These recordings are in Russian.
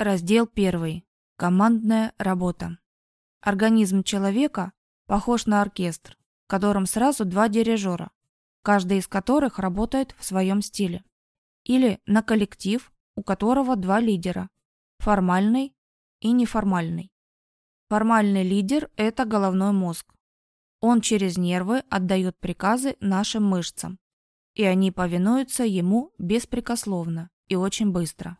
Раздел 1. Командная работа. Организм человека похож на оркестр, в котором сразу два дирижера, каждый из которых работает в своем стиле. Или на коллектив, у которого два лидера – формальный и неформальный. Формальный лидер – это головной мозг. Он через нервы отдает приказы нашим мышцам, и они повинуются ему беспрекословно и очень быстро.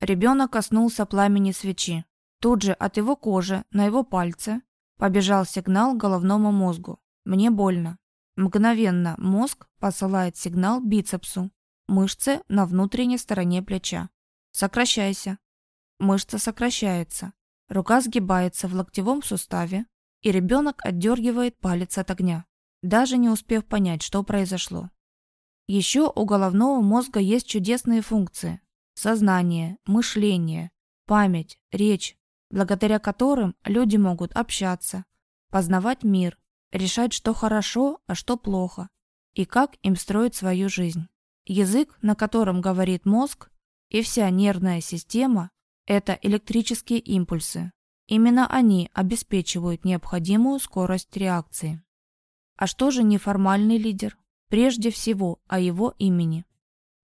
Ребенок коснулся пламени свечи. Тут же от его кожи на его пальце побежал сигнал головному мозгу. Мне больно. Мгновенно мозг посылает сигнал бицепсу, мышце на внутренней стороне плеча. Сокращайся. Мышца сокращается. Рука сгибается в локтевом суставе, и ребенок отдергивает палец от огня, даже не успев понять, что произошло. Еще у головного мозга есть чудесные функции, сознание, мышление, память, речь, благодаря которым люди могут общаться, познавать мир, решать, что хорошо, а что плохо, и как им строить свою жизнь. Язык, на котором говорит мозг, и вся нервная система – это электрические импульсы. Именно они обеспечивают необходимую скорость реакции. А что же неформальный лидер? Прежде всего о его имени.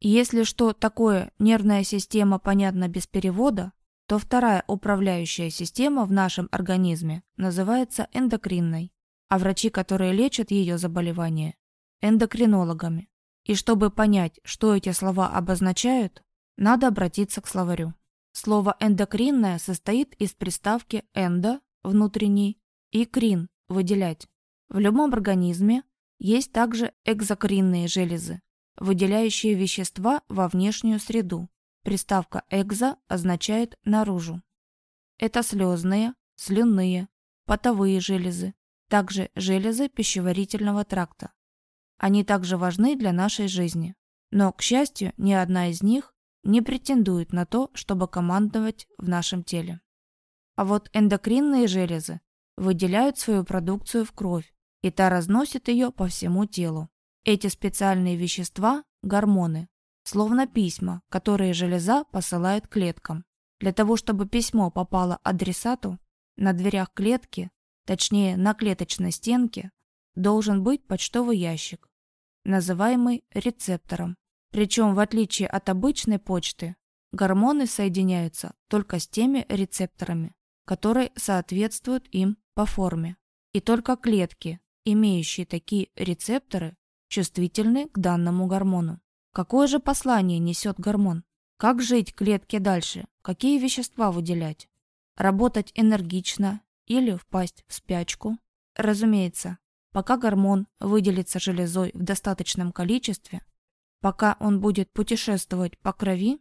Если что такое нервная система понятна без перевода, то вторая управляющая система в нашем организме называется эндокринной, а врачи, которые лечат ее заболевания – эндокринологами. И чтобы понять, что эти слова обозначают, надо обратиться к словарю. Слово «эндокринное» состоит из приставки «эндо» – внутренний и «крин» – выделять. В любом организме есть также экзокринные железы, выделяющие вещества во внешнюю среду. Приставка «экзо» означает «наружу». Это слезные, слюнные, потовые железы, также железы пищеварительного тракта. Они также важны для нашей жизни. Но, к счастью, ни одна из них не претендует на то, чтобы командовать в нашем теле. А вот эндокринные железы выделяют свою продукцию в кровь, и та разносит ее по всему телу. Эти специальные вещества – гормоны, словно письма, которые железа посылает клеткам. Для того, чтобы письмо попало адресату, на дверях клетки, точнее на клеточной стенке, должен быть почтовый ящик, называемый рецептором. Причем, в отличие от обычной почты, гормоны соединяются только с теми рецепторами, которые соответствуют им по форме. И только клетки, имеющие такие рецепторы, чувствительны к данному гормону. Какое же послание несет гормон? Как жить клетке дальше? Какие вещества выделять? Работать энергично или впасть в спячку? Разумеется, пока гормон выделится железой в достаточном количестве, пока он будет путешествовать по крови,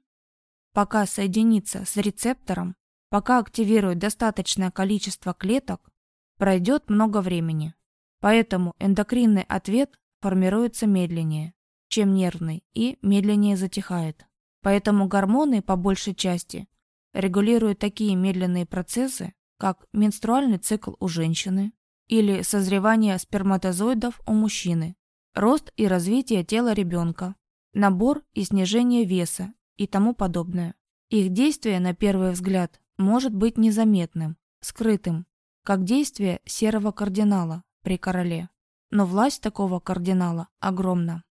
пока соединится с рецептором, пока активирует достаточное количество клеток, пройдет много времени. Поэтому эндокринный ответ формируется медленнее, чем нервный, и медленнее затихает. Поэтому гормоны, по большей части, регулируют такие медленные процессы, как менструальный цикл у женщины или созревание сперматозоидов у мужчины, рост и развитие тела ребенка, набор и снижение веса и тому подобное. Их действие, на первый взгляд, может быть незаметным, скрытым, как действие серого кардинала при короле но власть такого кардинала огромна.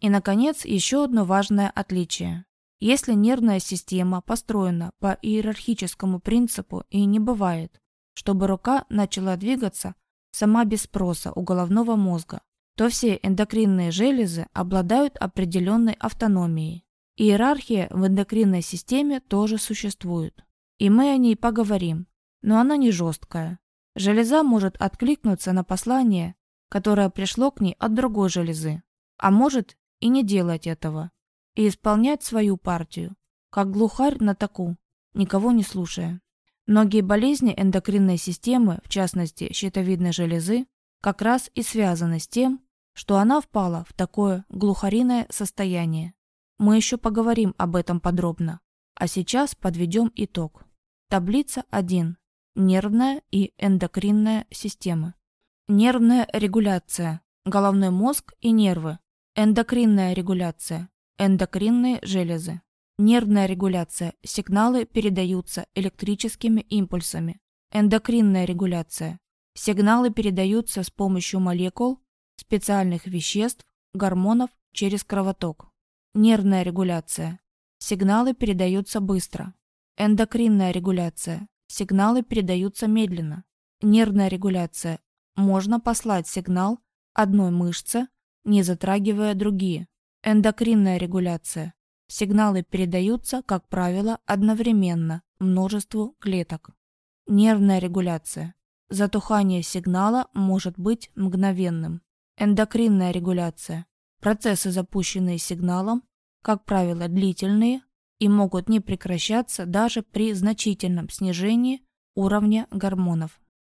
И, наконец, еще одно важное отличие. Если нервная система построена по иерархическому принципу и не бывает, чтобы рука начала двигаться сама без спроса у головного мозга, то все эндокринные железы обладают определенной автономией. Иерархия в эндокринной системе тоже существует. И мы о ней поговорим, но она не жесткая. Железа может откликнуться на послание которое пришло к ней от другой железы, а может и не делать этого, и исполнять свою партию, как глухарь на таку, никого не слушая. Многие болезни эндокринной системы, в частности щитовидной железы, как раз и связаны с тем, что она впала в такое глухариное состояние. Мы еще поговорим об этом подробно, а сейчас подведем итог. Таблица 1. Нервная и эндокринная системы. Нервная регуляция. Головной мозг и нервы. Эндокринная регуляция. Эндокринные железы. Нервная регуляция. Сигналы передаются электрическими импульсами. Эндокринная регуляция. Сигналы передаются с помощью молекул, специальных веществ, гормонов через кровоток. Нервная регуляция. Сигналы передаются быстро. Эндокринная регуляция. Сигналы передаются медленно. Нервная регуляция. Можно послать сигнал одной мышце, не затрагивая другие. Эндокринная регуляция. Сигналы передаются, как правило, одновременно множеству клеток. Нервная регуляция. Затухание сигнала может быть мгновенным. Эндокринная регуляция. Процессы, запущенные сигналом, как правило, длительные и могут не прекращаться даже при значительном снижении уровня гормонов.